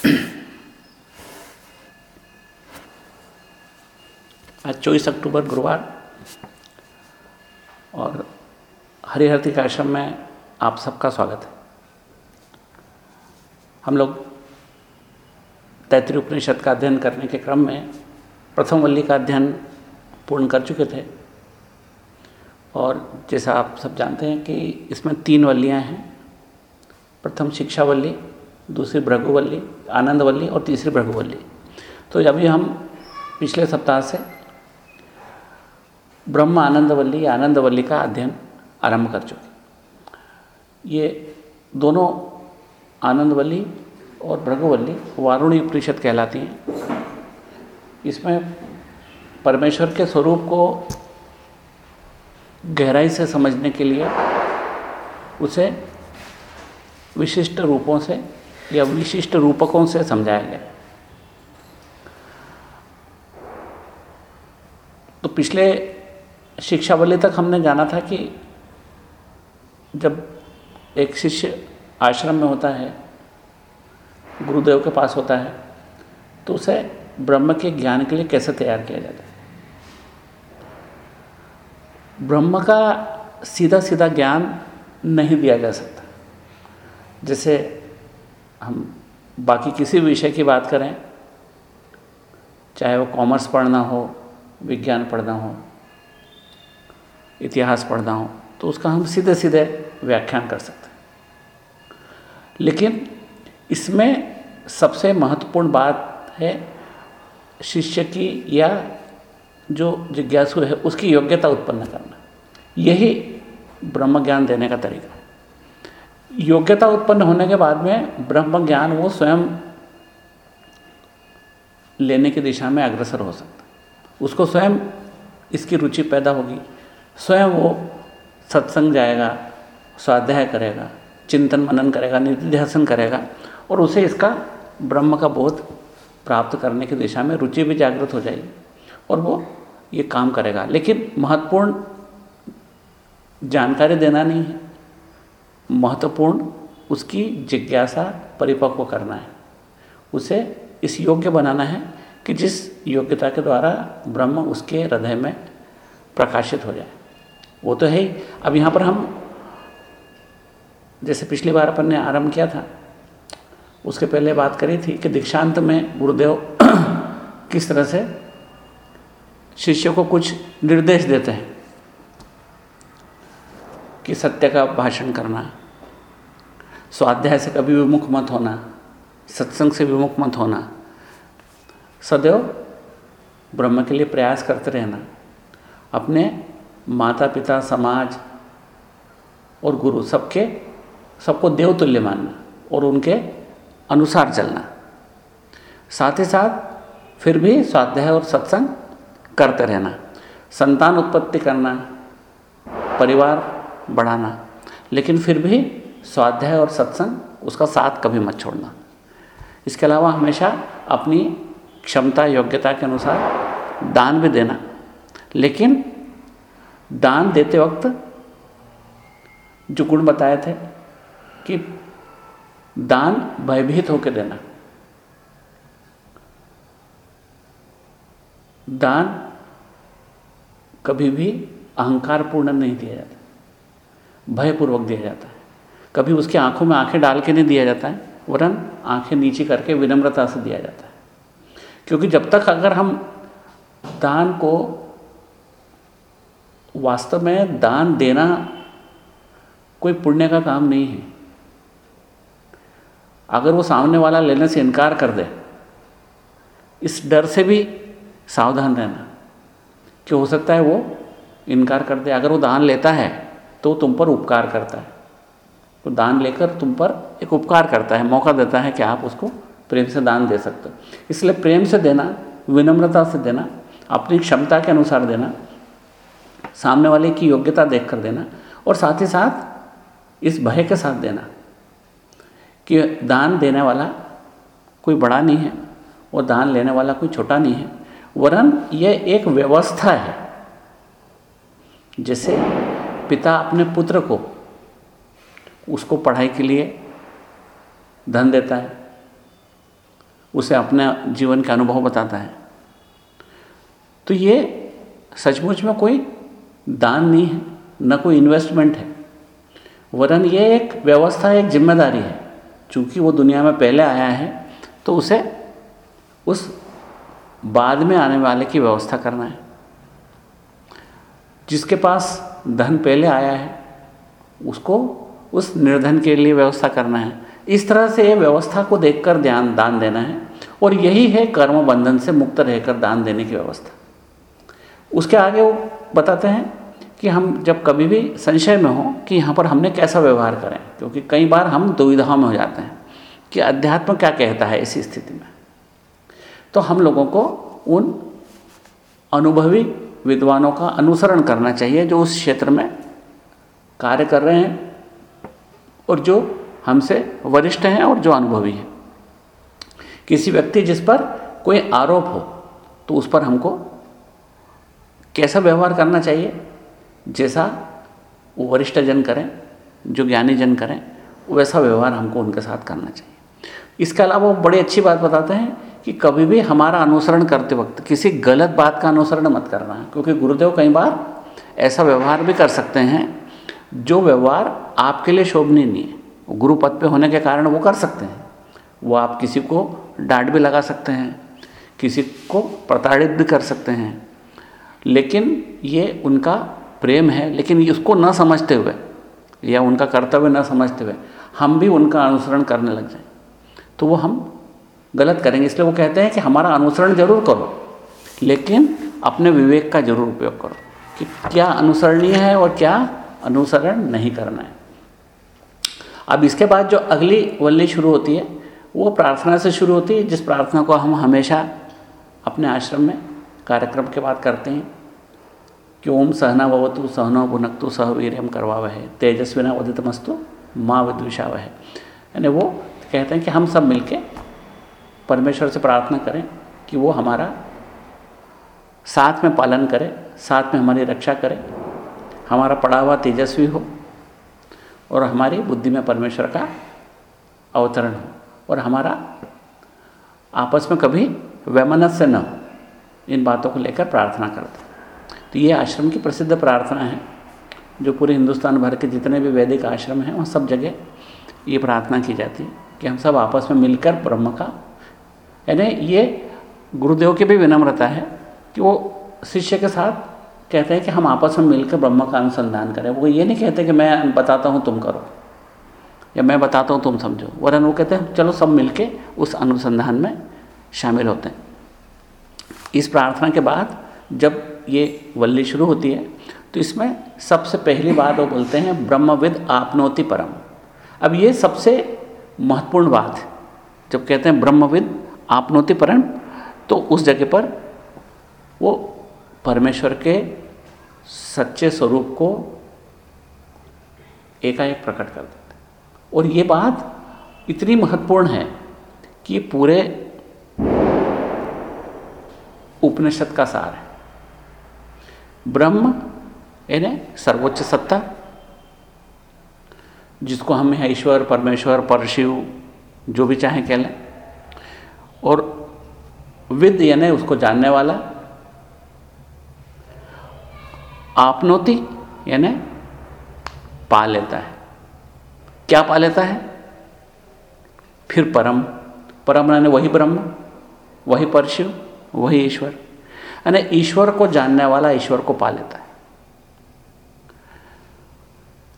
आज चौबीस अक्टूबर गुरुवार और हरिहरती आश्रम में आप सबका स्वागत है। हम लोग तैतृ उपनिषद का अध्ययन करने के क्रम में प्रथम वल्ली का अध्ययन पूर्ण कर चुके थे और जैसा आप सब जानते हैं कि इसमें तीन वल्लियाँ हैं। प्रथम शिक्षावल्ली दूसरी भृगुवल्ली, आनंदवल्ली और तीसरी भृगुवल्ली। तो अभी हम पिछले सप्ताह से ब्रह्म आनंदवल्ली आनंदवल्ली का अध्ययन आरंभ कर चुके ये दोनों आनंदवल्ली और भृगुवल्ली वारुणी उपनिषद कहलाती हैं। इसमें परमेश्वर के स्वरूप को गहराई से समझने के लिए उसे विशिष्ट रूपों से या विशिष्ट रूपकों से समझाया गया तो पिछले शिक्षावली तक हमने जाना था कि जब एक शिष्य आश्रम में होता है, गुरुदेव के पास होता है तो उसे ब्रह्म के ज्ञान के लिए कैसे तैयार किया जाता है? ब्रह्म का सीधा सीधा ज्ञान नहीं दिया जा सकता। जैसे हम बाकी किसी विषय की बात करें, चाहे वो कॉमर्स पढ़ना हो, विज्ञान पढ़ना हो, इतिहास पढ़ना हो तो उसका हम सीधे सीधे व्याख्यान कर सकते हैं। लेकिन इसमें सबसे महत्वपूर्ण बात है शिष्य की या जो जिज्ञासु है, उसकी योग्यता उत्पन्न करना। यही ब्रह्म ज्ञान देने का तरीका। योग्यता उत्पन्न होने के बाद में ब्रह्म ज्ञान वो स्वयं लेने की दिशा में अग्रसर हो सकता है। उसको स्वयं इसकी रुचि पैदा होगी। स्वयं वो सत्संग जाएगा, स्वाध्याय करेगा, चिंतन मनन करेगा, निधिध्यासन करेगा और उसे इसका ब्रह्म का बोध प्राप्त करने की दिशा में रुचि भी जागृत हो जाएगी और वो ये काम करेगा। लेकिन महत्वपूर्ण जानकारी देना नहीं है। महत्वपूर्ण उसकी जिज्ञासा परिपक्व करना है। उसे इस योग्य बनाना है कि जिस योग्यता के द्वारा ब्रह्म उसके हृदय में प्रकाशित हो जाए। वो तो है ही। अब यहाँ पर हम, जैसे पिछली बार अपन ने आरंभ किया था, उसके पहले बात करी थी कि दीक्षांत में गुरुदेव किस तरह से शिष्य को कुछ निर्देश देते हैं कि सत्य का भाषण करना। स्वाध्याय से कभी विमुख मत होना, सत्संग से विमुख मत होना। सदैव ब्रह्म के लिए प्रयास करते रहना। अपने माता पिता समाज और गुरु सबके, सबको देवतुल्य मानना और उनके अनुसार चलना। साथ ही साथ फिर भी स्वाध्याय और सत्संग करते रहना। संतान उत्पत्ति करना, परिवार बढ़ाना। लेकिन फिर भी स्वाध्याय और सत्संग, उसका साथ कभी मत छोड़ना। इसके अलावा हमेशा अपनी क्षमता, योग्यता के अनुसार दान भी देना। लेकिन दान देते वक्त जो गुण बताए थे कि दान भयभीत होकर देना। दान कभी भी अहंकार पूर्ण नहीं दिया जाता। भयपूर्वक दिया जाता है। कभी उसकी आँखों में आँखें डाल के नहीं दिया जाता है, वरन आँखें नीचे करके विनम्रता से दिया जाता है। क्योंकि जब तक अगर हम दान को वास्तव में दान देना कोई पुण्य का काम नहीं है, अगर वो सामने वाला लेने से इनकार कर दे, इस डर से भी सावधान रहना कि हो सकता है वो इनकार कर दे। अगर वो दान लेता है तो तुम पर उपकार करता है। तो दान लेकर तुम पर एक उपकार करता है, मौका देता है कि आप उसको प्रेम से दान दे सकते हो। इसलिए प्रेम से देना, विनम्रता से देना, अपनी क्षमता के अनुसार देना, सामने वाले की योग्यता देख कर देना और साथ ही साथ इस भय के साथ देना कि दान देने वाला कोई बड़ा नहीं है और दान लेने वाला कोई छोटा नहीं है। वरन यह एक व्यवस्था है जैसे पिता अपने पुत्र को उसको पढ़ाई के लिए धन देता है। उसे अपने जीवन के अनुभव बताता है। तो ये सचमुच में कोई दान नहीं है, न कोई इन्वेस्टमेंट है। वरन ये एक व्यवस्था, एक ज़िम्मेदारी है। चूँकि वो दुनिया में पहले आया है तो उसे उस बाद में आने वाले की व्यवस्था करना है। जिसके पास धन पहले आया है, उसको उस निर्धन के लिए व्यवस्था करना है। इस तरह से व्यवस्था को देखकर ध्यान, दान देना है और यही है कर्म बंधन से मुक्त रहकर दान देने की व्यवस्था। उसके आगे वो बताते हैं कि हम जब कभी भी संशय में हो कि यहाँ पर हमने कैसा व्यवहार करें, क्योंकि कई बार हम दुविधा में हो जाते हैं कि अध्यात्म क्या कहता है इस स्थिति में। तो हम लोगों को उन अनुभवी विद्वानों का अनुसरण करना चाहिए जो उस क्षेत्र में कार्य कर रहे हैं। और जो हमसे वरिष्ठ हैं और जो अनुभवी हैं। किसी व्यक्ति जिस पर कोई आरोप हो तो उस पर हमको कैसा व्यवहार करना चाहिए? जैसा वो वरिष्ठ जन करें, जो ज्ञानी जन करें, वैसा व्यवहार हमको उनके साथ करना चाहिए। इसके अलावा वो बड़ी अच्छी बात बताते हैं कि कभी भी हमारा अनुसरण करते वक्त किसी गलत बात का अनुसरण मत करना, क्योंकि गुरुदेव कई बार ऐसा व्यवहार भी कर सकते हैं जो व्यवहार आपके लिए शोभनीय नहीं है गुरु पद पे होने के कारण वो कर सकते हैं। वो आप किसी को डांट भी लगा सकते हैं, किसी को प्रताड़ित भी कर सकते हैं। लेकिन ये उनका प्रेम है, लेकिन उसको न समझते हुए या उनका कर्तव्य न समझते हुए हम भी उनका अनुसरण करने लग जाए। तो वो हम गलत करेंगे, इसलिए वो कहते हैं कि हमारा अनुसरण ज़रूर करो, लेकिन अपने विवेक का ज़रूर उपयोग करो कि क्या अनुसरणीय है और क्या अनुसरण नहीं करना है। अब इसके बाद जो अगली वल्ली शुरू होती है, वो प्रार्थना से शुरू होती है, जिस प्रार्थना को हम हमेशा अपने आश्रम में कार्यक्रम के बाद करते हैं। कि ओम सहना भवतु सहनो भुनक्तु सह वीरम करवा वह तेजस्विना उदितमस्तु माँ विद्विषा वह यानी वो कहते हैं कि हम सब मिलके परमेश्वर से प्रार्थना करें कि वो हमारा साथ में पालन करे, साथ में हमारी रक्षा करे हमारा पड़ा हुआ तेजस्वी हो और हमारी बुद्धि में परमेश्वर का अवतरण हो और हमारा आपस में कभी वैमनस्य न हो, इन बातों को लेकर प्रार्थना करते तो ये आश्रम की प्रसिद्ध प्रार्थना है, जो पूरे हिंदुस्तान भर के जितने भी वैदिक आश्रम हैं, वहाँ सब जगह ये प्रार्थना की जाती है कि हम सब आपस में मिलकर ब्रह्म का, यानी ये गुरुदेव की भी विनम्रता है कि वो शिष्य के साथ कहते हैं कि हम आपस में मिलकर ब्रह्म का अनुसंधान करें। वो ये नहीं कहते कि मैं बताता हूँ तुम करो, या मैं बताता हूँ तुम समझो। वरन वो कहते हैं, चलो सब मिलके उस अनुसंधान में शामिल होते हैं। इस प्रार्थना के बाद जब ये वल्ली शुरू होती है तो इसमें सबसे पहली बात वो बोलते हैं, ब्रह्मविद आपनोति परम। अब ये सबसे महत्वपूर्ण बात है। जब कहते हैं, ब्रह्मविद आपनोति परम तो उस जगह पर वो परमेश्वर के सच्चे स्वरूप को एकाएक प्रकट कर देते और ये बात इतनी महत्वपूर्ण है कि पूरे उपनिषद का सार है। ब्रह्म, यानी सर्वोच्च सत्ता, जिसको हम यहाँ ईश्वर, परमेश्वर, परशिव, जो भी चाहें कह लें, और विद यानी उसको जानने वाला आपनोति, यानी पा लेता है। क्या पा लेता है? फिर परम। परम यानी वही ब्रह्म, वही परशिव, वही ईश्वर। यानी ईश्वर को जानने वाला ईश्वर को पा लेता है।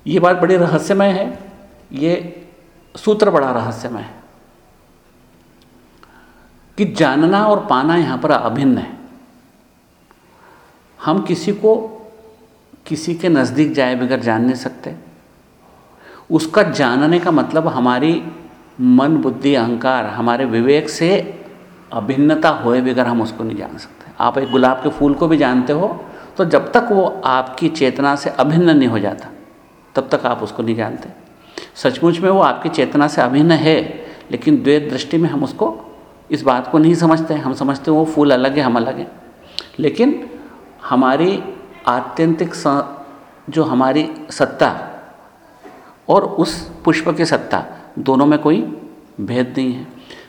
ये बात बड़ी रहस्यमय है। ये सूत्र बड़ा रहस्यमय है। कि जानना और पाना यहाँ पर अभिन्न है। हम किसी को किसी के नज़दीक जाए बगैर जान नहीं सकते। उसका जानने का मतलब हमारी मन, बुद्धि, अहंकार, हमारे विवेक से अभिन्नता होए बगैर हम उसको नहीं जान सकते। आप एक गुलाब के फूल को भी जानते हो तो जब तक वो आपकी चेतना से अभिन्न नहीं हो जाता, तब तक आप उसको नहीं जानते। सचमुच में वो आपकी चेतना से अभिन्न है, लेकिन द्वैत दृष्टि में हम उसको इस बात को नहीं समझते। हम समझते वो फूल अलग है, हम अलग हैं। लेकिन हमारी आत्यंतिक जो हमारी सत्ता और उस पुष्प की सत्ता, दोनों में कोई भेद नहीं है।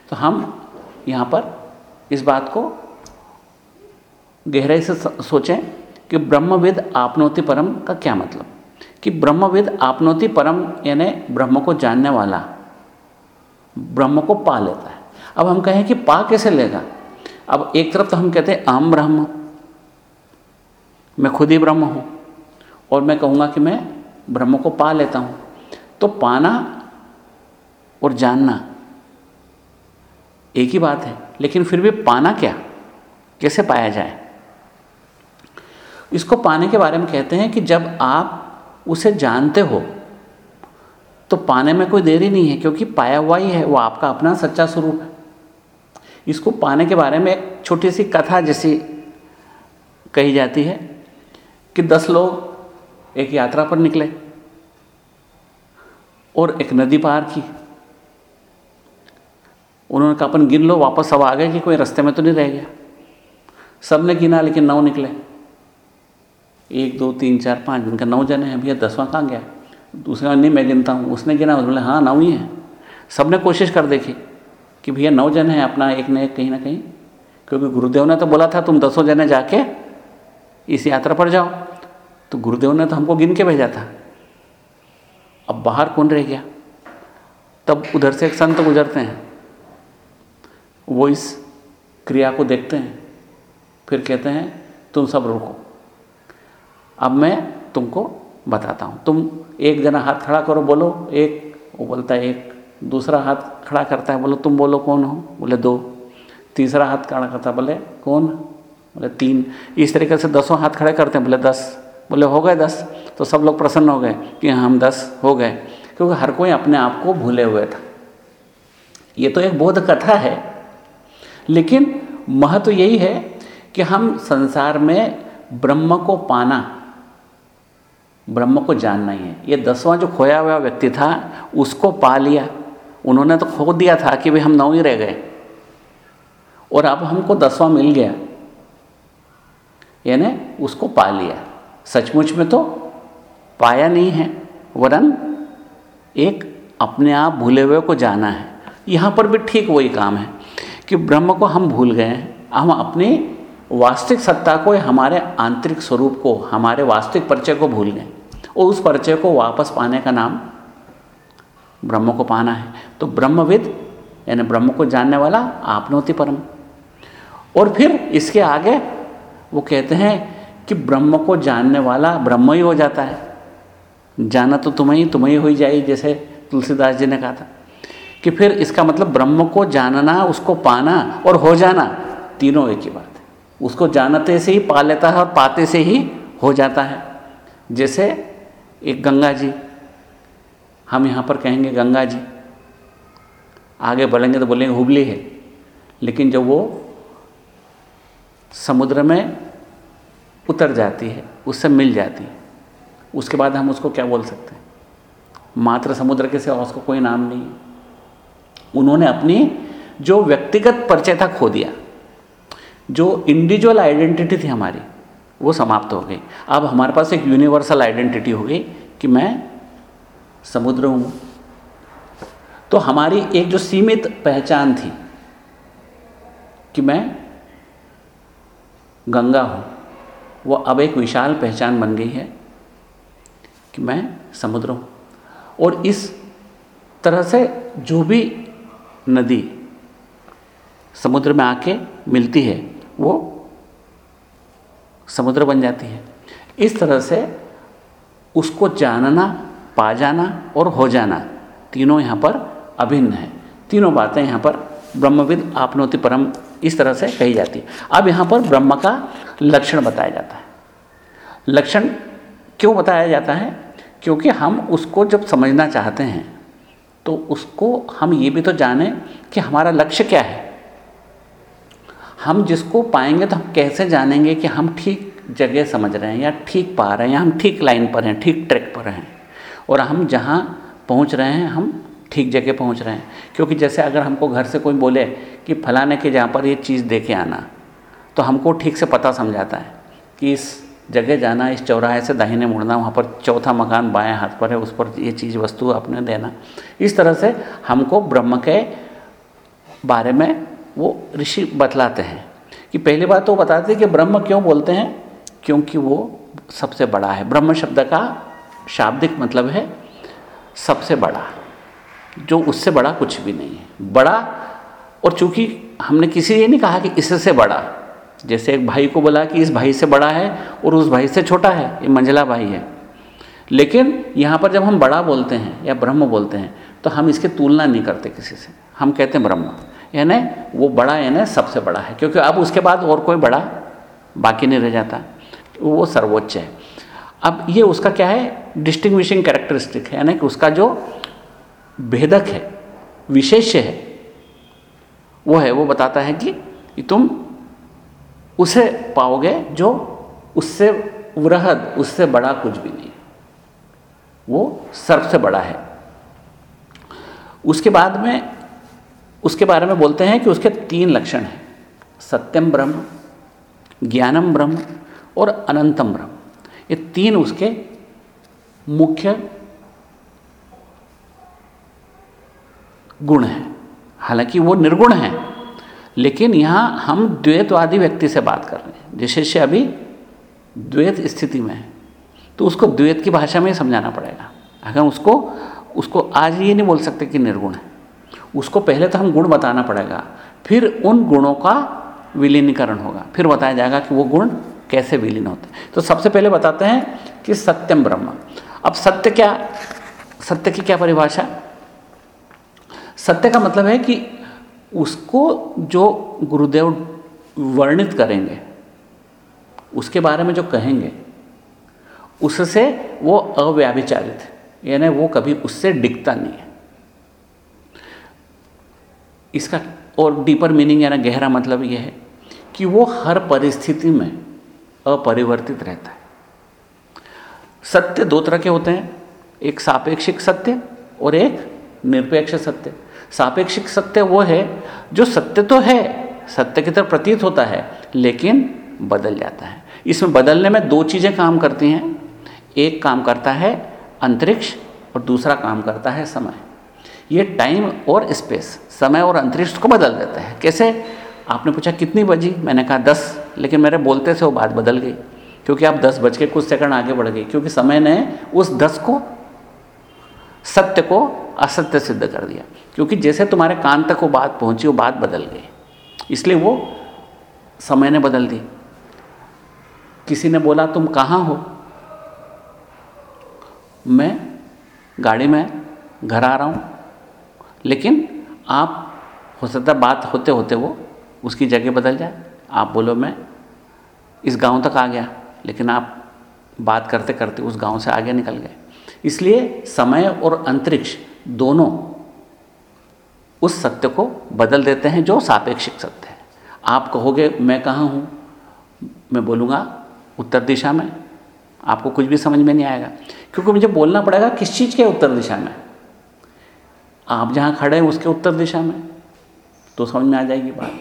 तो हम यहाँ पर इस बात को गहराई से सोचें कि ब्रह्मविद आपनोति परम का क्या मतलब? कि ब्रह्मविद आपनोति परम यानी ब्रह्म को जानने वाला, ब्रह्म को पा लेता है। अब हम कहें कि पा कैसे लेगा? अब एक तरफ़ तो हम कहते हैं अहम ब्रह्म। मैं खुद ही ब्रह्म हूँ। और मैं कहूँगा कि मैं ब्रह्म को पा लेता हूँ। तो पाना और जानना एक ही बात है, लेकिन फिर भी पाना क्या? कैसे पाया जाए? इसको पाने के बारे में कहते हैं कि जब आप उसे जानते हो तो पाने में कोई देरी नहीं है, क्योंकि पाया हुआ ही है, वो आपका अपना सच्चा स्वरूप है। इसको पाने के बारे में एक छोटी सी कथा जैसी कही जाती है कि दस लोग एक यात्रा पर निकले और एक नदी पार की। उन्होंने कहा, अपन गिन लो, वापस सब आ गए कि कोई रास्ते में तो नहीं रह गया। सबने गिना, लेकिन नौ निकले। एक, दो, तीन, चार, पाँच, उनका नौ जने हैं, भैया, दसवां कहाँ गया? दूसरा नहीं, मैं गिनता हूँ। उसने गिना, बोले हाँ नौ ही है। सबने कोशिश कर देखी कि, भैया, नौ जने हैं, अपना एक न एक कहीं ना कहीं, क्योंकि गुरुदेव ने तो बोला था, तुम दसों जने जाके इस यात्रा पर जाओ। तो गुरुदेव ने तो हमको गिन के भेजा था। अब बाहर कौन रह गया? तब उधर से एक संत गुजरते हैं। वो इस क्रिया को देखते हैं। फिर कहते हैं, तुम सब रुको। अब मैं तुमको बताता हूँ। तुम एक जना हाथ खड़ा करो, बोलो, एक, वो बोलता है, एक, दूसरा हाथ खड़ा करता है, बोलो, तुम बोलो कौन हो? बोले, दो। तीसरा हाथ खड़ा करता बोले, कौन? बोले, तीन। इस तरीके से दसों हाथ खड़े करते हैं, बोले, दस। बोले, हो गए दस। तो सब लोग प्रसन्न हो गए कि हम दस हो गए, क्योंकि हर कोई अपने आप को भूले हुए था। ये तो एक बोध कथा है, लेकिन महत्व यही है कि हम संसार में ब्रह्म को पाना, ब्रह्म को जानना ही है। ये दसवां जो खोया हुआ व्यक्ति था, उसको पा लिया। उन्होंने तो खो दिया था कि भाई हम नौ ही रह गए, और अब हमको दसवां मिल गया। यानी उसको पा लिया। सचमुच में तो पाया नहीं है, वरन एक अपने आप भूले हुए को जाना है। यहाँ पर भी ठीक वही काम है कि ब्रह्म को हम भूल गए हैं। हम अपनी वास्तविक सत्ता को हमारे आंतरिक स्वरूप को, हमारे वास्तविक परिचय को भूल गए। और उस परिचय को वापस पाने का नाम ब्रह्म को पाना है। तो ब्रह्मविद, यानी ब्रह्म को जानने वाला आपनोति परम। और फिर इसके आगे वो कहते हैं कि ब्रह्म को जानने वाला ब्रह्म ही हो जाता है। जाना तो तुम्हें ही तुम्हें ही हो जाए जैसे तुलसीदास जी ने कहा था। कि फिर इसका मतलब ब्रह्म को जानना, उसको पाना और हो जाना, तीनों एक ही बात है। उसको जानते से ही, पा लेता है और पाते से ही हो जाता है। जैसे एक गंगा जी, हम यहाँ पर कहेंगे गंगा जी, आगे बढ़ेंगे तो बोलेंगे हुबली है। लेकिन जब वो समुद्र में उतर जाती है, उससे मिल जाती है। उसके बाद हम उसको क्या बोल सकते हैं? मात्र समुद्र के सिवा उसको कोई नाम नहीं उन्होंने अपनी जो व्यक्तिगत परिचय था खो दिया। जो इंडिविजुअल आइडेंटिटी थी हमारी, वो समाप्त हो गई। अब हमारे पास एक यूनिवर्सल आइडेंटिटी हो गई कि मैं समुद्र हूँ। तो हमारी एक जो सीमित पहचान थी कि मैं गंगा हूँ। वो अब एक विशाल पहचान बन गई है कि मैं समुद्र हूँ। और इस तरह से जो भी नदी समुद्र में आके मिलती है, वो समुद्र बन जाती है। इस तरह से उसको जानना, पा जाना और हो जाना तीनों यहाँ पर अभिन्न है। तीनों बातें यहाँ पर ब्रह्मविद, आपनोति परम इस तरह से कही जाती है। अब यहाँ पर ब्रह्म का लक्षण बताया जाता है। लक्षण क्यों बताया जाता है? क्योंकि हम उसको जब समझना चाहते हैं तो उसको हम ये भी तो जाने कि हमारा लक्ष्य क्या है। हम जिसको पाएँगे तो हम कैसे जानेंगे कि हम ठीक जगह समझ रहे हैं या ठीक पा रहे हैं या हम ठीक लाइन पर हैं, ठीक ट्रैक पर हैं? और हम जहाँ पहुँच रहे हैं, हम ठीक जगह पहुँच रहे हैं। क्योंकि जैसे अगर हमको घर से कोई बोले कि फलाने के जहाँ पर ये चीज़ दे के आना तो हमको ठीक से पता समझाता है कि इस जगह जाना, इस चौराहे से दाहिने मुड़ना, वहाँ पर चौथा मकान बाएँ हाथ पर है, उस पर ये चीज़ वस्तु अपने देना। इस तरह से हमको ब्रह्म के बारे में वो ऋषि बतलाते हैं कि पहली बात तो बताते हैं कि ब्रह्म क्यों बोलते हैं? क्योंकि वो सबसे बड़ा है। ब्रह्म शब्द का शाब्दिक मतलब है सबसे बड़ा। जो उससे बड़ा कुछ भी नहीं है। बड़ा, और चूँकि हमने किसी ये नहीं कहा कि इससे बड़ा, जैसे एक भाई को बोला कि इस भाई से बड़ा है और उस भाई से छोटा है, ये मंझला भाई है। लेकिन यहाँ पर जब हम बड़ा बोलते हैं या ब्रह्म बोलते हैं तो हम इसकी तुलना नहीं करते किसी से। हम कहते हैं ब्रह्म। यानी वो बड़ा यानी सबसे बड़ा है, क्योंकि अब उसके बाद और कोई बड़ा बाकी नहीं रह जाता। वो सर्वोच्च है। अब ये उसका क्या है? डिस्टिंग्विशिंग कैरेक्टरिस्टिक है। यानी कि उसका जो भेदक है, विशेष्य है। वो है, वो बताता है कि तुम उसे पाओगे जो उससे वृहद, उससे बड़ा कुछ भी नहीं वो सर्व बड़ा है। उसके बाद में, उसके बारे में बोलते हैं कि उसके तीन लक्षण हैं। सत्यम ब्रह्म, ज्ञानम ब्रह्म और अनंतम ब्रह्म। ये तीन उसके मुख्य गुण हैं। हालाँकि वो निर्गुण हैं, लेकिन यहाँ हम द्वैतवादी व्यक्ति से बात कर रहे हैं। जैसे से अभी द्वैत स्थिति में है तो उसको द्वैत की भाषा में ही समझाना पड़ेगा। अगर उसको उसको आज ये नहीं बोल सकते कि निर्गुण है, उसको पहले तो हम गुण बताना पड़ेगा, फिर उन गुणों का विलीनीकरण होगा। फिर बताया जाएगा कि वो गुण कैसे विलीन होते हैं। तो सबसे पहले बताते हैं कि सत्यम ब्रह्म। अब सत्य क्या, सत्य की क्या परिभाषा? सत्य का मतलब है कि उसको जो गुरुदेव वर्णित करेंगे, उसके बारे में जो कहेंगे, उससे वो अव्याभिचारित है। यानी वो कभी उससे डिगता नहीं है। इसका और डीपर मीनिंग यानी गहरा मतलब ये है कि वो हर परिस्थिति में अपरिवर्तित रहता है। सत्य दो तरह के होते हैं, एक सापेक्षिक सत्य और एक निरपेक्ष सत्य। सापेक्षिक सत्य वो है जो सत्य तो है, सत्य की तरह प्रतीत होता है, लेकिन बदल जाता है। इसमें बदलने में दो चीज़ें काम करती हैं। एक काम करता है अंतरिक्ष और दूसरा काम करता है समय। ये टाइम और स्पेस, समय और अंतरिक्ष को बदल देता है। कैसे? आपने पूछा कितनी बजी? मैंने कहा दस, लेकिन मेरे बोलते से वो बात बदल गई, क्योंकि आप दस बज के कुछ सेकंड आगे बढ़ गई, क्योंकि समय ने उस दस को सत्य को असत्य सिद्ध कर दिया। क्योंकि जैसे तुम्हारे कान तक वो बात पहुँची, वो बात बदल गई। इसलिए वो समय ने बदल दी। किसी ने बोला, तुम कहाँ हो? मैं गाड़ी में घर आ रहा हूँ। लेकिन आप, हो सकता बात होते होते वो उसकी जगह बदल जाए। आप बोलो, मैं इस गाँव तक आ गया, लेकिन आप बात करते करते उस गाँव से आगे निकल गए। इसलिए समय और अंतरिक्ष दोनों उस सत्य को बदल देते हैं जो सापेक्षिक सत्य है। आप कहोगे, मैं कहाँ हूँ? मैं बोलूँगा, उत्तर दिशा में। आपको कुछ भी समझ में नहीं आएगा। क्योंकि मुझे बोलना पड़ेगा, किस चीज़ के उत्तर दिशा में? आप जहाँ खड़े हैं, उसके उत्तर दिशा में। तो समझ में आ जाएगी बात।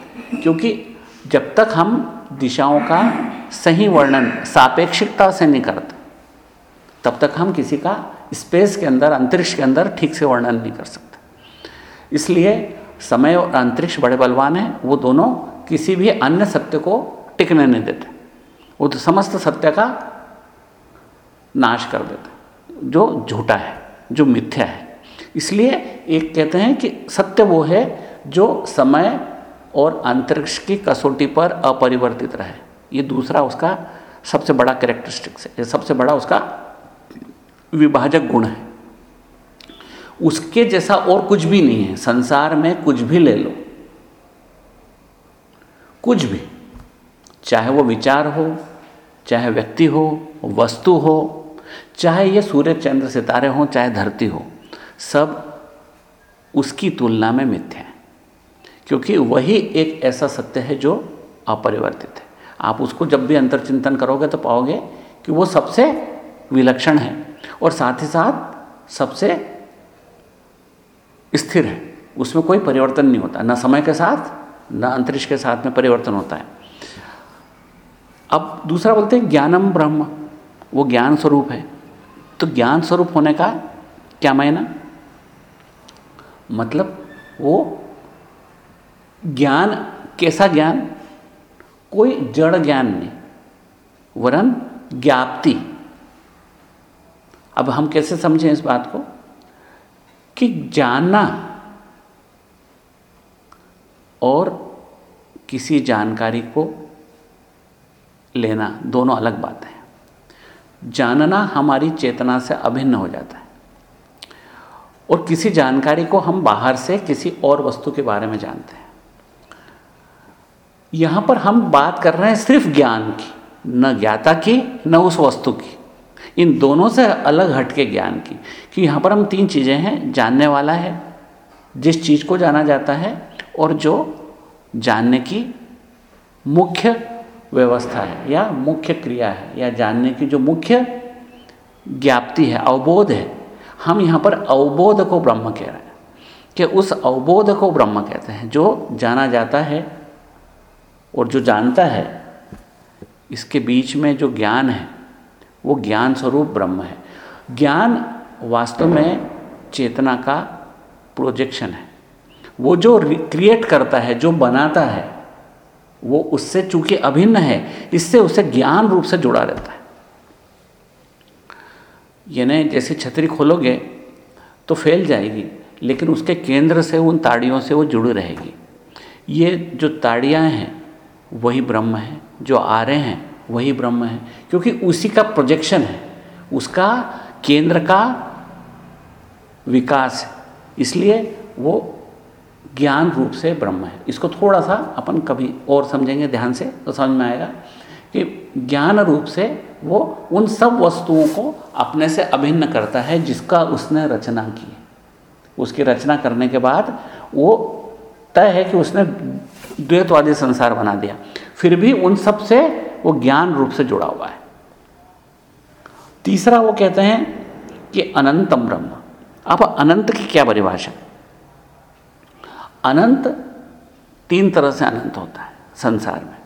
क्योंकि जब तक हम दिशाओं का सही वर्णन सापेक्षिकता से नहीं करते तब तक हम किसी का स्पेस के अंदर, अंतरिक्ष के अंदर ठीक से वर्णन नहीं कर सकते। इसलिए समय और अंतरिक्ष बड़े बलवान हैं, वो दोनों किसी भी अन्य सत्य को टिकने नहीं देते। वो तो समस्त सत्य का नाश कर देते जो झूठा है, जो मिथ्या है। इसलिए एक कहते हैं कि सत्य वो है जो समय और अंतरिक्ष की कसौटी पर अपरिवर्तित रहे। ये दूसरा उसका सबसे बड़ा कैरेक्टरिस्टिक्स है सबसे बड़ा उसका विभाजक गुण है। उसके जैसा और कुछ भी नहीं है। संसार में कुछ भी ले लो। कुछ भी। चाहे वो विचार हो, चाहे व्यक्ति हो, वस्तु हो, चाहे ये सूर्य, चंद्र, सितारे हों, चाहे धरती हो, सब उसकी तुलना में मिथ्या है। क्योंकि वही एक ऐसा सत्य है जो अपरिवर्तित है। आप उसको जब भी अंतर्चिंतन करोगे तो पाओगे कि वो सबसे विलक्षण है। और साथ ही साथ सबसे स्थिर है। उसमें कोई परिवर्तन नहीं होता। न समय के साथ, न अंतरिक्ष के साथ में परिवर्तन होता है। अब दूसरा बोलते हैं ज्ञानम ब्रह्म। वो ज्ञान स्वरूप है। तो ज्ञान स्वरूप होने का क्या मायना? मतलब वो ज्ञान, कैसा ज्ञान? कोई जड़ ज्ञान नहीं। वरन ज्ञाप्ति। अब हम कैसे समझें इस बात को? कि जानना और किसी जानकारी को लेना दोनों अलग बात है। जानना हमारी चेतना से अभिन्न हो जाता है और किसी जानकारी को हम बाहर से किसी और वस्तु के बारे में जानते हैं। यहाँ पर हम बात कर रहे हैं सिर्फ़ ज्ञान की, न ज्ञाता की, न उस वस्तु की। इन दोनों से अलग हटके ज्ञान की, कि यहाँ पर हम तीन चीज़ें हैं, जानने वाला है, जिस चीज़ को जाना जाता है, और जो जानने की मुख्य व्यवस्था है, या मुख्य क्रिया है, या जानने की जो मुख्य ज्ञाप्ति है, अवबोध है। हम यहाँ पर अवबोध को ब्रह्म कह रहे हैं, कि उस अवबोध को ब्रह्म कहते हैं, जो जाना जाता है और जो जानता है, इसके बीच में जो ज्ञान है वो ज्ञान स्वरूप ब्रह्म है। ज्ञान वास्तव में चेतना का प्रोजेक्शन है। वो जो क्रिएट करता है, जो बनाता है, वो उससे चूँकि अभिन्न है, इससे उसे ज्ञान रूप से जुड़ा रहता है। यानी जैसे छतरी खोलोगे तो फैल जाएगी, लेकिन उसके केंद्र से, उन ताड़ियों से वो जुड़ी रहेगी। ये जो ताड़ियाँ हैं, वही ब्रह्म है, जो आ रहे हैं वही ब्रह्म है। क्योंकि उसी का प्रोजेक्शन है। उसका केंद्र का विकास है। इसलिए वो ज्ञान रूप से ब्रह्म है। इसको थोड़ा सा अपन कभी और समझेंगे, ध्यान से तो समझ में आएगा कि ज्ञान रूप से वो उन सब वस्तुओं को अपने से अभिन्न करता है जिसका उसने रचना की उसकी रचना करने के बाद वो तय है कि उसने द्वैतवादी संसार बना दिया। फिर भी उन सबसे वो ज्ञान रूप से जुड़ा हुआ है। तीसरा वो कहते हैं कि अनंतम ब्रह्म। अब अनंत की क्या परिभाषा? अनंत तीन तरह से अनंत होता है संसार में।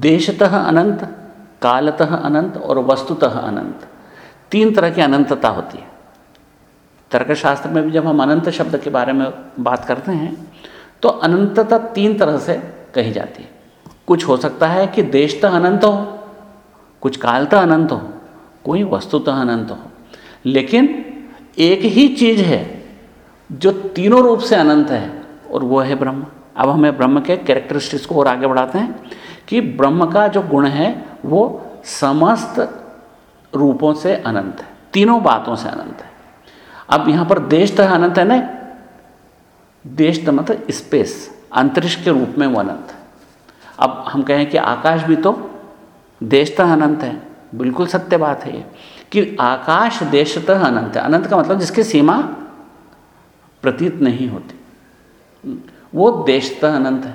देशतः अनंत, कालतः अनंत और वस्तुतः अनंत। तीन तरह की अनंतता होती है। तर्कशास्त्र में भी जब हम अनंत शब्द के बारे में बात करते हैं तो अनंतता तीन तरह से कही जाती है। कुछ हो सकता है कि देशतः अनंत हो, कुछ कालतः अनंत हो, कोई वस्तुतः अनंत हो। लेकिन एक ही चीज़ है जो तीनों रूप से अनंत है, और वो है ब्रह्म। अब हमें ब्रह्म के कैरेक्टरिस्टिक्स को और आगे बढ़ाते हैं कि ब्रह्म का जो गुण है, वो समस्त रूपों से अनंत है, तीनों बातों से अनंत है। अब यहाँ पर देश तो अनंत है ना देश तो मतलब स्पेस अंतरिक्ष के रूप में वो अनंत है। अब हम कहें कि आकाश भी तो देशतः अनंत है। बिल्कुल सत्य बात है ये, कि आकाश देशतः अनंत है। अनंत का मतलब जिसकी सीमा प्रतीत नहीं होती। वो देशतः अनंत है।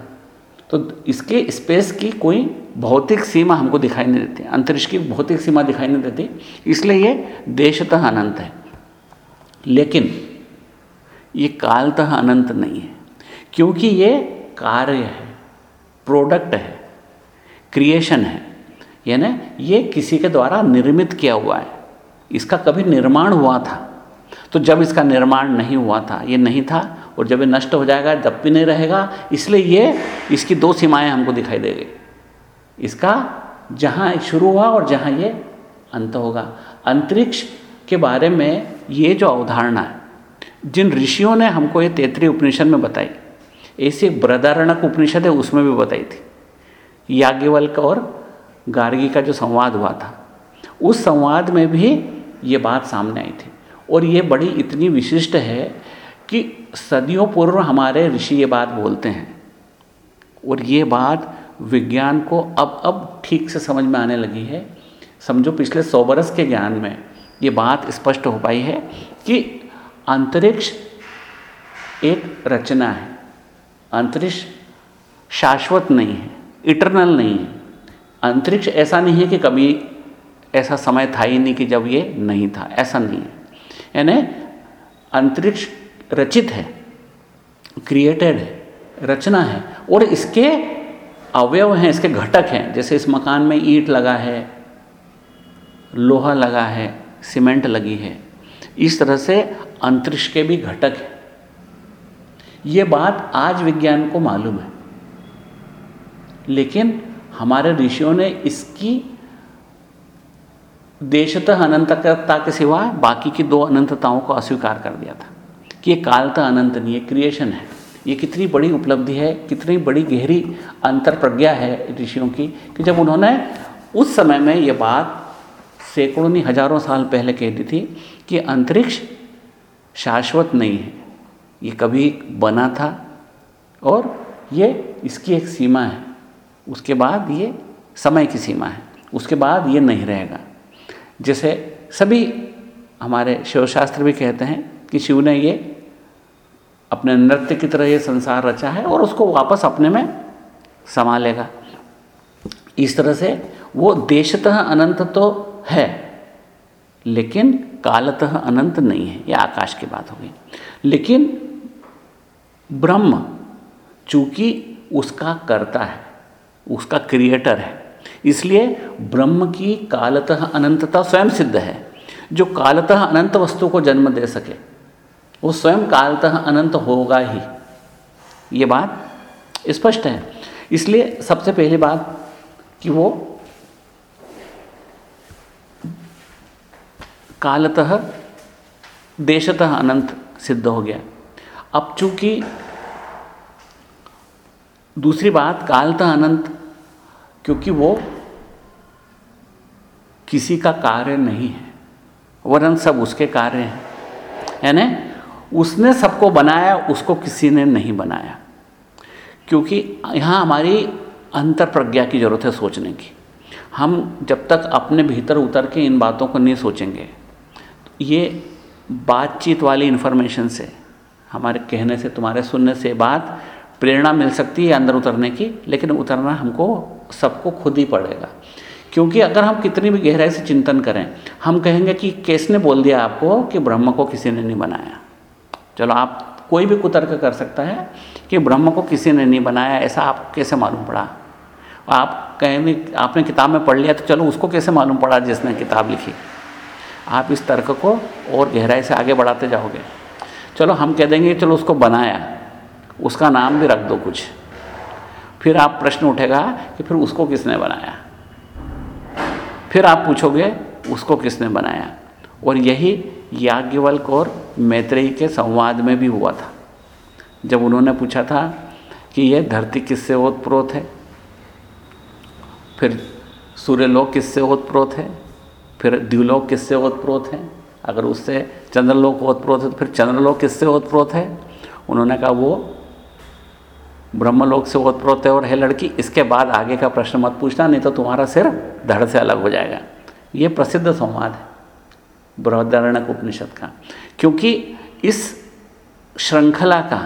तो इसके स्पेस की कोई भौतिक सीमा हमको दिखाई नहीं देती। अंतरिक्ष की भौतिक सीमा दिखाई नहीं देती। इसलिए ये देशतः अनंत है। लेकिन ये कालतः अनंत नहीं है, क्योंकि ये कार्य है। प्रोडक्ट है, क्रिएशन है, यानी ये किसी के द्वारा निर्मित किया हुआ है। इसका कभी निर्माण हुआ था। तो जब इसका निर्माण नहीं हुआ था, ये नहीं था, और जब ये नष्ट हो जाएगा, जब भी नहीं रहेगा, इसलिए ये, इसकी दो सीमाएँ हमको दिखाई देगी। इसका जहाँ शुरू हुआ और जहाँ ये अंत होगा। अंतरिक्ष के बारे में ये जो अवधारणा है, जिन ऋषियों ने हमको ये तेतरी उपनिषद में बताई ऐसे बृदारणक उपनिषद है, उसमें भी बताई थी। याज्ञवल्क और गार्गी का जो संवाद हुआ था, उस संवाद में भी ये बात सामने आई थी। और ये बड़ी इतनी विशिष्ट है कि सदियों पूर्व हमारे ऋषि ये बात बोलते हैं। और ये बात विज्ञान को अब अब ठीक से समझ में आने लगी है। समझो पिछले सौ बरस के ज्ञान में ये बात स्पष्ट हो पाई है कि अंतरिक्ष एक रचना है। अंतरिक्ष शाश्वत नहीं है इटरनल नहीं है। अंतरिक्ष ऐसा नहीं है कि कभी ऐसा समय था ही नहीं कि जब ये नहीं था, ऐसा नहीं है। यानी अंतरिक्ष रचित है क्रिएटेड है, रचना है, और इसके अवयव हैं, इसके घटक हैं। जैसे इस मकान में ईंट लगा है, लोहा लगा है सीमेंट लगी है। इस तरह से अंतरिक्ष के भी घटक हैं। ये बात आज विज्ञान को मालूम है। लेकिन हमारे ऋषियों ने इसकी देशतः अनंतता के सिवा बाकी की दो अनंतताओं को अस्वीकार कर दिया था कि ये कालतः अनंत नहीं है क्रिएशन है। ये कितनी बड़ी उपलब्धि है, कितनी बड़ी गहरी अंतर प्रज्ञा है ऋषियों की कि जब उन्होंने उस समय में ये बात सैकड़ों नहीं, हज़ारों साल पहले कह दी थी कि अंतरिक्ष शाश्वत नहीं है। ये कभी बना था और ये इसकी एक सीमा है। उसके बाद ये समय की सीमा है। उसके बाद ये नहीं रहेगा। जैसे सभी हमारे शिवशास्त्र भी कहते हैं कि शिव ने ये अपने नृत्य की तरह ये संसार रचा है और उसको वापस अपने में समा लेगा। इस तरह से वो देशतः अनंत तो है, लेकिन कालतः अनंत नहीं है। यह आकाश की बात होगी लेकिन ब्रह्म, चूँकि उसका कर्ता है, उसका क्रिएटर है। इसलिए ब्रह्म की कालतः अनंतता स्वयं सिद्ध है। जो कालतः अनंत वस्तु को जन्म दे सके, वो स्वयं कालतः अनंत होगा ही। ये बात स्पष्ट है। इसलिए सबसे पहली बात कि वो कालतः, देशतः अनंत सिद्ध हो गया। अब चूँकि दूसरी बात कालतः अनंत, क्योंकि वो किसी का कार्य नहीं है, वरन सब उसके कार्य हैं। यानी उसने सबको बनाया, उसको किसी ने नहीं बनाया। क्योंकि यहाँ हमारी अंतर प्रज्ञा की ज़रूरत है सोचने की। हम जब तक अपने भीतर उतर के इन बातों को नहीं सोचेंगे, ये बातचीत वाली इन्फॉर्मेशन से हमारे कहने से, तुम्हारे सुनने से बात प्रेरणा मिल सकती है अंदर उतरने की, लेकिन उतरना हमको, सबको खुद ही पड़ेगा। क्योंकि अगर हम कितनी भी गहराई से चिंतन करें, हम कहेंगे कि किसने बोल दिया आपको कि ब्रह्म को किसी ने नहीं बनाया? चलो, आप कोई भी कुतर्क कर सकता है कि ब्रह्म को किसी ने नहीं बनाया, ऐसा आप कैसे मालूम पड़ा? आप कहेंगे, आपने किताब में पढ़ लिया तो चलो, उसको कैसे मालूम पड़ा जिसने किताब लिखी? आप इस तर्क को और गहराई से आगे बढ़ाते जाओगे। चलो हम कह देंगे, चलो उसको बनाया। उसका नाम भी रख दो कुछ। फिर आप प्रश्न उठेगा कि फिर उसको किसने बनाया? फिर आप पूछोगे, उसको किसने बनाया? और यही याज्ञवल्क और मैत्रेयी के संवाद में भी हुआ था। जब उन्होंने पूछा था कि यह धरती किससे ओतप्रोत है? फिर सूर्यलोक किससे ओतप्रोत है? फिर द्व्यूलोक किससे ओतप्रोत है? अगर उससे चंद्रलोक ओतप्रोत है तो फिर चंद्रलोक किससे ओतप्रोत है? उन्होंने कहा, वो ब्रह्मलोक से ओतप्रोत है और है लड़की, इसके बाद आगे का प्रश्न मत पूछना, नहीं तो तुम्हारा सिर धड़ से अलग हो जाएगा। ये प्रसिद्ध संवाद है, बृहदारण्यक उपनिषद का। क्योंकि इस श्रृंखला का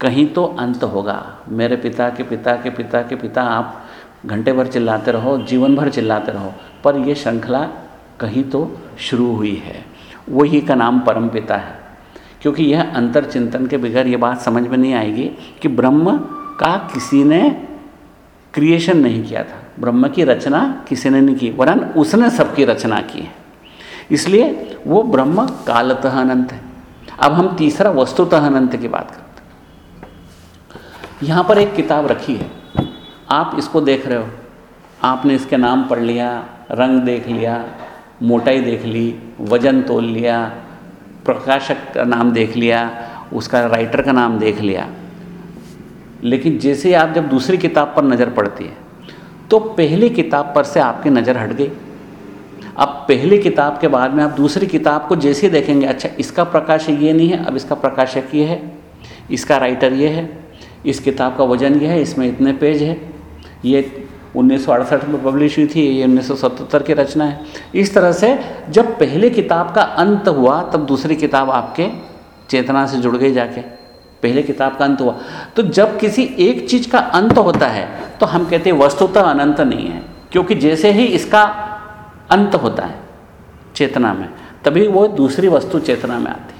कहीं तो अंत होगा। मेरे पिता के पिता के पिता के पिता, आप घंटे भर चिल्लाते रहो, जीवन भर चिल्लाते रहो, पर यह श्रृंखला कहीं तो शुरू हुई है। वही का नाम परम पिता है। क्योंकि यह अंतर चिंतन के बगैर ये बात समझ में नहीं आएगी कि ब्रह्म का किसी ने क्रिएशन नहीं किया था। ब्रह्म की रचना किसी ने नहीं की, वरन उसने सबकी रचना की है। इसलिए वो ब्रह्म कालतः अनंत है। अब हम तीसरा वस्तुतः अनंत की बात करते हैं। यहाँ पर एक किताब रखी है। आप इसको देख रहे हो। आपने इसके नाम पढ़ लिया, रंग देख लिया मोटाई देख ली, वज़न तोल लिया, प्रकाशक का नाम देख लिया, उसका राइटर का नाम देख लिया। लेकिन जैसे आप जब दूसरी किताब पर नज़र पड़ती है तो पहली किताब पर से आपकी नज़र हट गई। अब पहली किताब के बाद में आप दूसरी किताब को जैसे देखेंगे अच्छा इसका प्रकाशक ये नहीं है, अब इसका प्रकाशक ये है, इसका राइटर ये है, इस किताब का वज़न ये है, इसमें इतने पेज है, ये उन्नीस सौ अड़सठ में पब्लिश हुई थी, ये उन्नीस सौ सतहत्तर की रचना है। इस तरह से जब पहले किताब का अंत हुआ, तब दूसरी किताब आपके चेतना से जुड़ गई जाके। पहले किताब का अंत हुआ। तो जब किसी एक चीज़ का अंत होता है तो हम कहते हैं वस्तुतः अनंत नहीं है, क्योंकि जैसे ही इसका अंत होता है चेतना में, तभी वो दूसरी वस्तु चेतना में आती